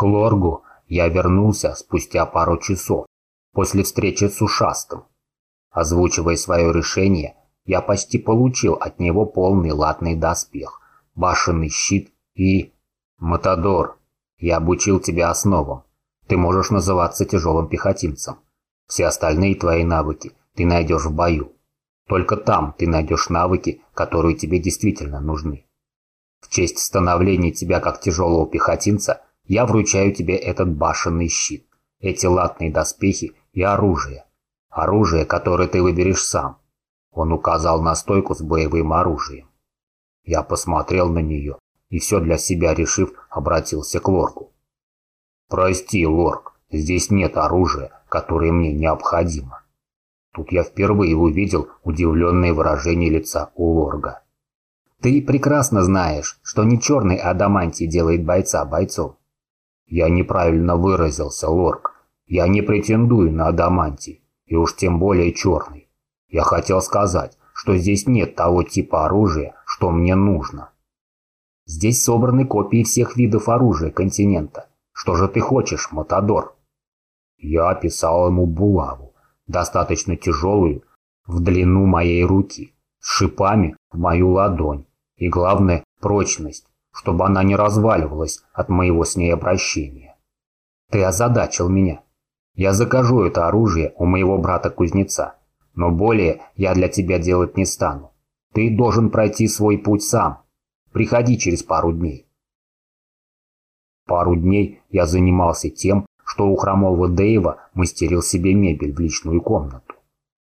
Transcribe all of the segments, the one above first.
К Лоргу я вернулся спустя пару часов, после встречи с ушастым. Озвучивая свое решение, я почти получил от него полный латный доспех, башенный щит и... Матадор, я обучил тебя основам. Ты можешь называться тяжелым пехотинцем. Все остальные твои навыки ты найдешь в бою. Только там ты найдешь навыки, которые тебе действительно нужны. В честь становления тебя как тяжелого пехотинца я вручаю тебе этот башенный щит, эти латные доспехи и оружие. Оружие, которое ты выберешь сам. Он указал на стойку с боевым оружием. Я посмотрел на нее и все для себя решив, обратился к Лорку. «Прости, Лорк, здесь нет оружия, которое мне необходимо». Тут я впервые увидел удивленное выражение лица у Лорга. «Ты прекрасно знаешь, что не черный адамантий делает бойца бойцом». «Я неправильно выразился, Лорк. Я не претендую на адамантий, и уж тем более черный. Я хотел сказать, что здесь нет того типа оружия, что мне нужно. Здесь собраны копии всех видов оружия континента. Что же ты хочешь, Матадор? Я описал ему булаву, достаточно тяжелую, в длину моей руки, с шипами в мою ладонь. И главное, прочность, чтобы она не разваливалась от моего с ней обращения. Ты озадачил меня. Я закажу это оружие у моего брата-кузнеца. Но более я для тебя делать не стану. Ты должен пройти свой путь сам. Приходи через пару дней. Пару дней я занимался тем, что у хромого Дэйва мастерил себе мебель в личную комнату.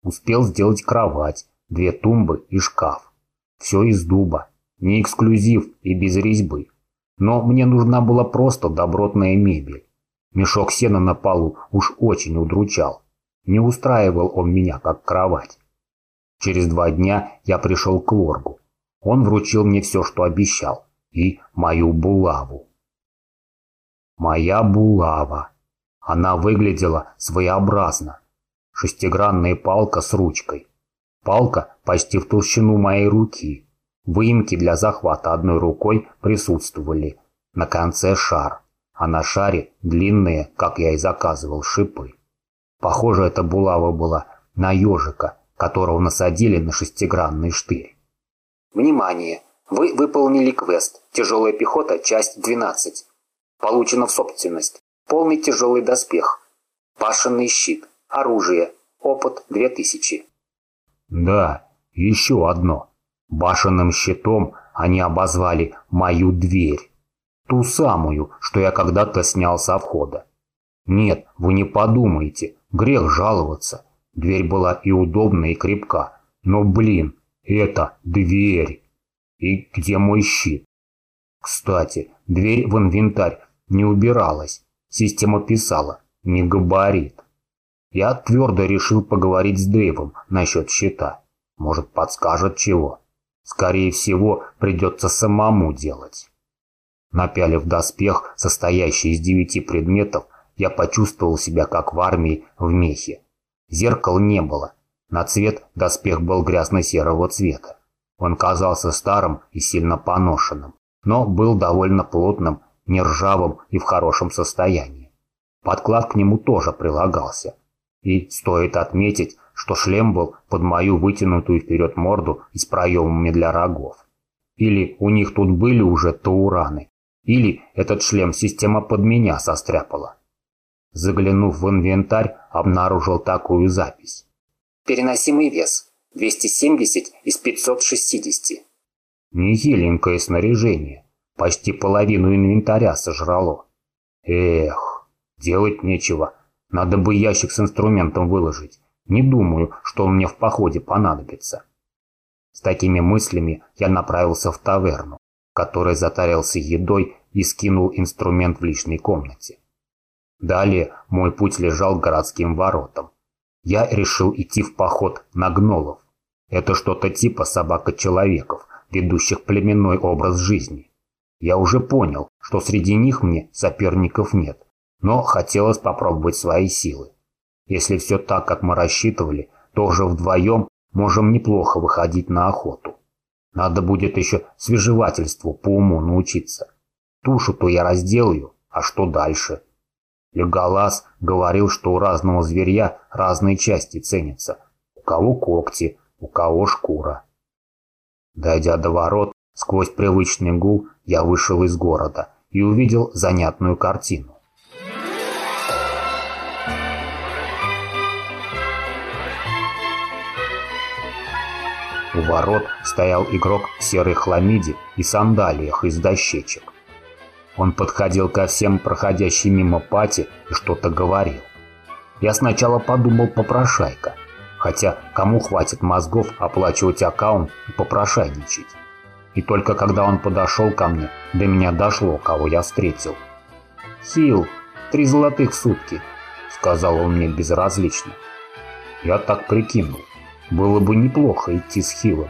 Успел сделать кровать, две тумбы и шкаф. Все из дуба, не эксклюзив и без резьбы. Но мне нужна была просто добротная мебель. Мешок сена на полу уж очень удручал. Не устраивал он меня, как кровать. Через два дня я пришел к Лоргу. Он вручил мне все, что обещал, и мою булаву. Моя булава. Она выглядела своеобразно. Шестигранная палка с ручкой. Палка почти в толщину моей руки. Выемки для захвата одной рукой присутствовали. На конце шар, а на шаре длинные, как я и заказывал, шипы. Похоже, эта булава была на ежика, которого насадили на шестигранный штырь. Внимание! Вы выполнили квест «Тяжелая пехота. Часть 12». Получено в собственность. Полный тяжелый доспех. Пашенный щит. Оружие. Опыт 2000. Да, еще одно. Башенным щитом они обозвали мою дверь. Ту самую, что я когда-то снял со входа. Нет, вы не подумайте, Грех жаловаться. Дверь была и удобная, и крепка. Но, блин, это дверь. И где мой щит? Кстати, дверь в инвентарь не убиралась. Система писала «не габарит». Я твердо решил поговорить с Дэйвом насчет щита. Может, подскажет чего. Скорее всего, придется самому делать. Напялив доспех, состоящий из девяти предметов, я почувствовал себя как в армии в мехе. Зеркал не было. На цвет доспех был грязно-серого цвета. Он казался старым и сильно поношенным, но был довольно плотным, не ржавым и в хорошем состоянии. Подклад к нему тоже прилагался. И стоит отметить, что шлем был под мою вытянутую вперед морду и с проемами для рогов. Или у них тут были уже таураны, или этот шлем система под меня состряпала. Заглянув в инвентарь, обнаружил такую запись. Переносимый вес 270 из 560. Нехиленькое снаряжение. Почти половину инвентаря сожрало. Эх, делать нечего. Надо бы ящик с инструментом выложить. Не думаю, что он мне в походе понадобится. С такими мыслями я направился в таверну, который затарился едой и скинул инструмент в личной комнате. Далее мой путь лежал к городским воротам. Я решил идти в поход на гнолов. Это что-то типа собака-человеков, ведущих племенной образ жизни. Я уже понял, что среди них мне соперников нет, но хотелось попробовать свои силы. Если все так, как мы рассчитывали, то уже вдвоем можем неплохо выходить на охоту. Надо будет еще свежевательству по уму научиться. Тушу-то я разделаю, А что дальше? Леголас говорил, что у разного зверя разные части ценятся. У кого когти, у кого шкура. Дойдя до ворот, сквозь привычный гул я вышел из города и увидел занятную картину. У ворот стоял игрок в серой хламиде и сандалиях из дощечек. Он подходил ко всем проходящим мимо пати и что-то говорил. Я сначала подумал попрошайка, хотя кому хватит мозгов оплачивать аккаунт и попрошайничать. И только когда он подошел ко мне, до меня дошло, кого я встретил. «Хил, три золотых в сутки», — сказал он мне безразлично. Я так прикинул. Было бы неплохо идти с Хилом.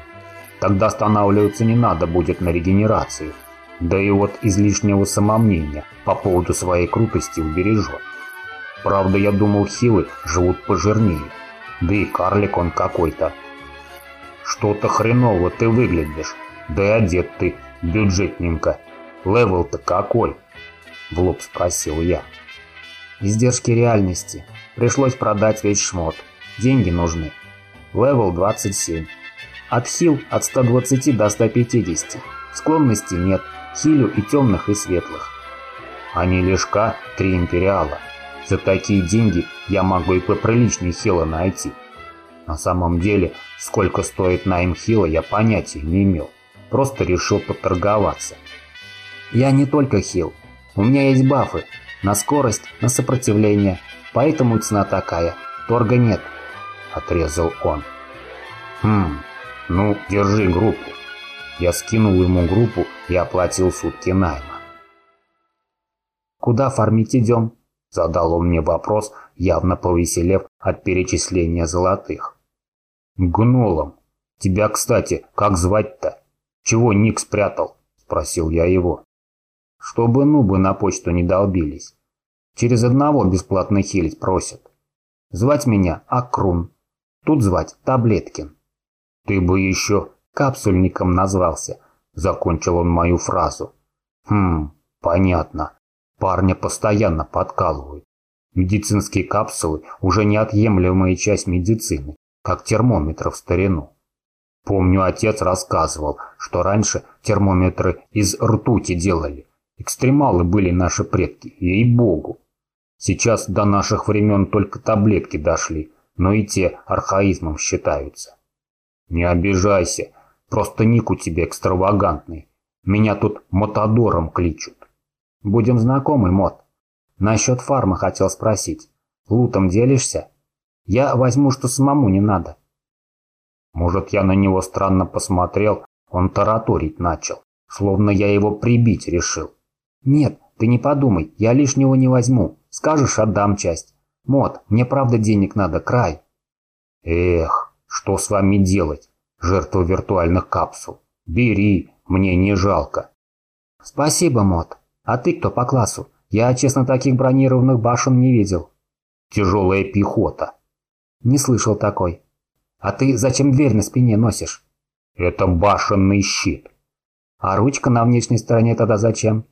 Тогда останавливаться не надо будет на регенерацию. Да и вот излишнего самомнения по поводу своей крутости убережет. Правда, я думал, хилы живут пожирнее. Да и карлик он какой-то. Что-то хреново ты выглядишь. Да и одет ты бюджетненько. Левел-то какой? В лоб спросил я. Издержки реальности. Пришлось продать весь шмот. Деньги нужны. Левел 27. От хил от 120 до 150. Склонности нет. Хилю и темных, и светлых. Они лишка три империала. За такие деньги я могу и поприличнее хила найти. На самом деле, сколько стоит найм хила, я понятия не имел. Просто решил поторговаться. Я не только хил. У меня есть бафы. На скорость, на сопротивление. Поэтому цена такая. Торга нет. — отрезал он. «Хм, ну, держи группу». Я скинул ему группу и оплатил сутки найма. «Куда фармить идем?» – задал он мне вопрос, явно повеселев от перечисления золотых. «Гнолом. Тебя, кстати, как звать-то? Чего ник спрятал?» – спросил я его. «Чтобы нубы на почту не долбились. Через одного бесплатно хилить просят. Звать меня Акрун. Тут звать Таблеткин. Ты бы еще капсульником назвался, закончил он мою фразу. Хм, понятно. Парня постоянно подкалывают. Медицинские капсулы уже неотъемлемая часть медицины, как термометр в старину. Помню, отец рассказывал, что раньше термометры из ртути делали. Экстремалы были наши предки, ей-богу. Сейчас до наших времен только таблетки дошли, но и те архаизмом считаются. Не обижайся, просто ник у тебя экстравагантный. Меня тут Мотодором кличут. Будем знакомы, Мот. Насчет фарма хотел спросить. Лутом делишься? Я возьму, что самому не надо. Может, я на него странно посмотрел, он тараторить начал, словно я его прибить решил. Нет, ты не подумай, я лишнего не возьму. Скажешь, отдам часть. Мот, мне правда денег надо, край. Эх, что с вами делать, жертва виртуальных капсул? Бери, мне не жалко. Спасибо, Мот. А ты кто по классу? Я, честно, таких бронированных башен не видел. Тяжелая пехота. Не слышал такой. А ты зачем дверь на спине носишь? Это башенный щит. А ручка на внешней стороне тогда зачем?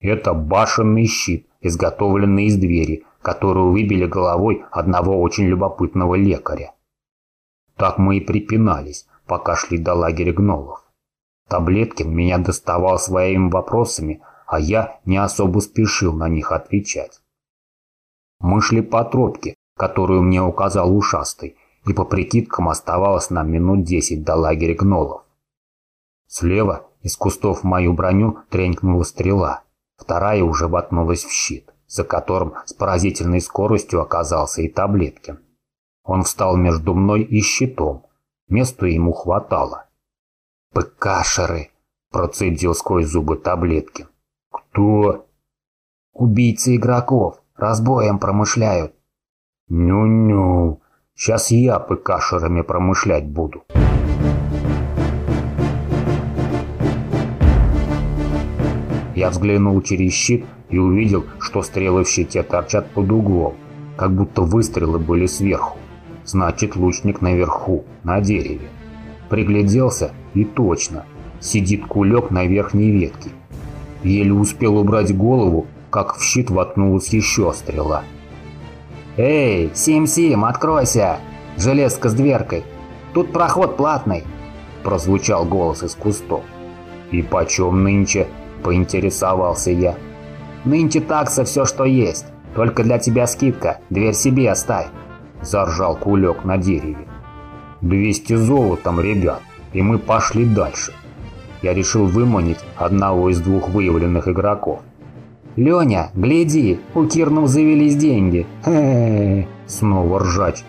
Это башенный щит, изготовленный из двери, которую выбили головой одного очень любопытного лекаря. Так мы и припинались, пока шли до лагеря гнолов. Таблеткин меня доставал своими вопросами, а я не особо спешил на них отвечать. Мы шли по тропке, которую мне указал ушастый, и по прикидкам оставалось нам минут десять до лагеря гнолов. Слева из кустов в мою броню тренькнула стрела, вторая уже воткнулась в щит за которым с поразительной скоростью оказался и Таблеткин. Он встал между мной и щитом. Места ему хватало. «ПКшеры!» – процедил сквозь зубы Таблеткин. «Кто?» «Убийцы игроков! Разбоем промышляют!» «Ню-ню! Сейчас я ПКшерами промышлять буду!» Я взглянул через щит и увидел, что стрелы в щите торчат под углом, как будто выстрелы были сверху. Значит, лучник наверху, на дереве. Пригляделся и точно. Сидит кулек на верхней ветке. Еле успел убрать голову, как в щит воткнулась еще стрела. «Эй, Сим-Сим, откройся! Железка с дверкой! Тут проход платный!» Прозвучал голос из кустов. «И почем нынче?» – поинтересовался я. «Нынче такса все, что есть. Только для тебя скидка. Дверь себе оставь!» – заржал кулек на дереве. «Двести золотом, ребят, и мы пошли дальше». Я решил выманить одного из двух выявленных игроков. «Леня, гляди, у Кирнов завелись деньги!» Хе-хе-хе, снова ржач.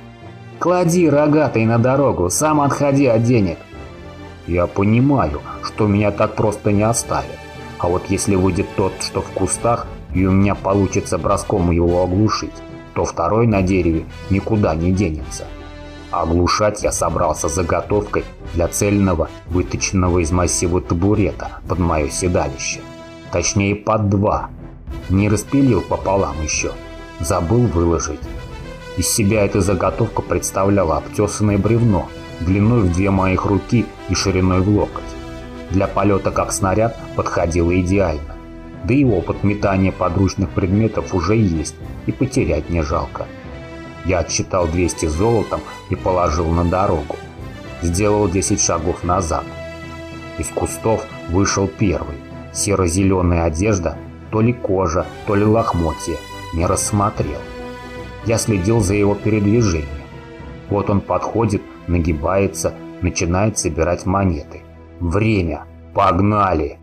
«Клади рогатый на дорогу, сам отходи от денег!» Я понимаю, что меня так просто не оставят. А вот если выйдет тот, что в кустах, и у меня получится броском его оглушить, то второй на дереве никуда не денется. Оглушать я собрался заготовкой для цельного, выточенного из массива табурета под мое седалище. Точнее, под два. Не распилил пополам еще. Забыл выложить. Из себя эта заготовка представляла обтесанное бревно, длиной в две моих руки и шириной в локоть. Для полета как снаряд подходило идеально. Да и опыт метания подручных предметов уже есть, и потерять не жалко. Я отсчитал 200 золотом и положил на дорогу. Сделал 10 шагов назад. Из кустов вышел первый. Серо-зеленая одежда, то ли кожа, то ли лохмотье. Не рассмотрел. Я следил за его передвижением. Вот он подходит, нагибается, начинает собирать монеты. Время. Погнали!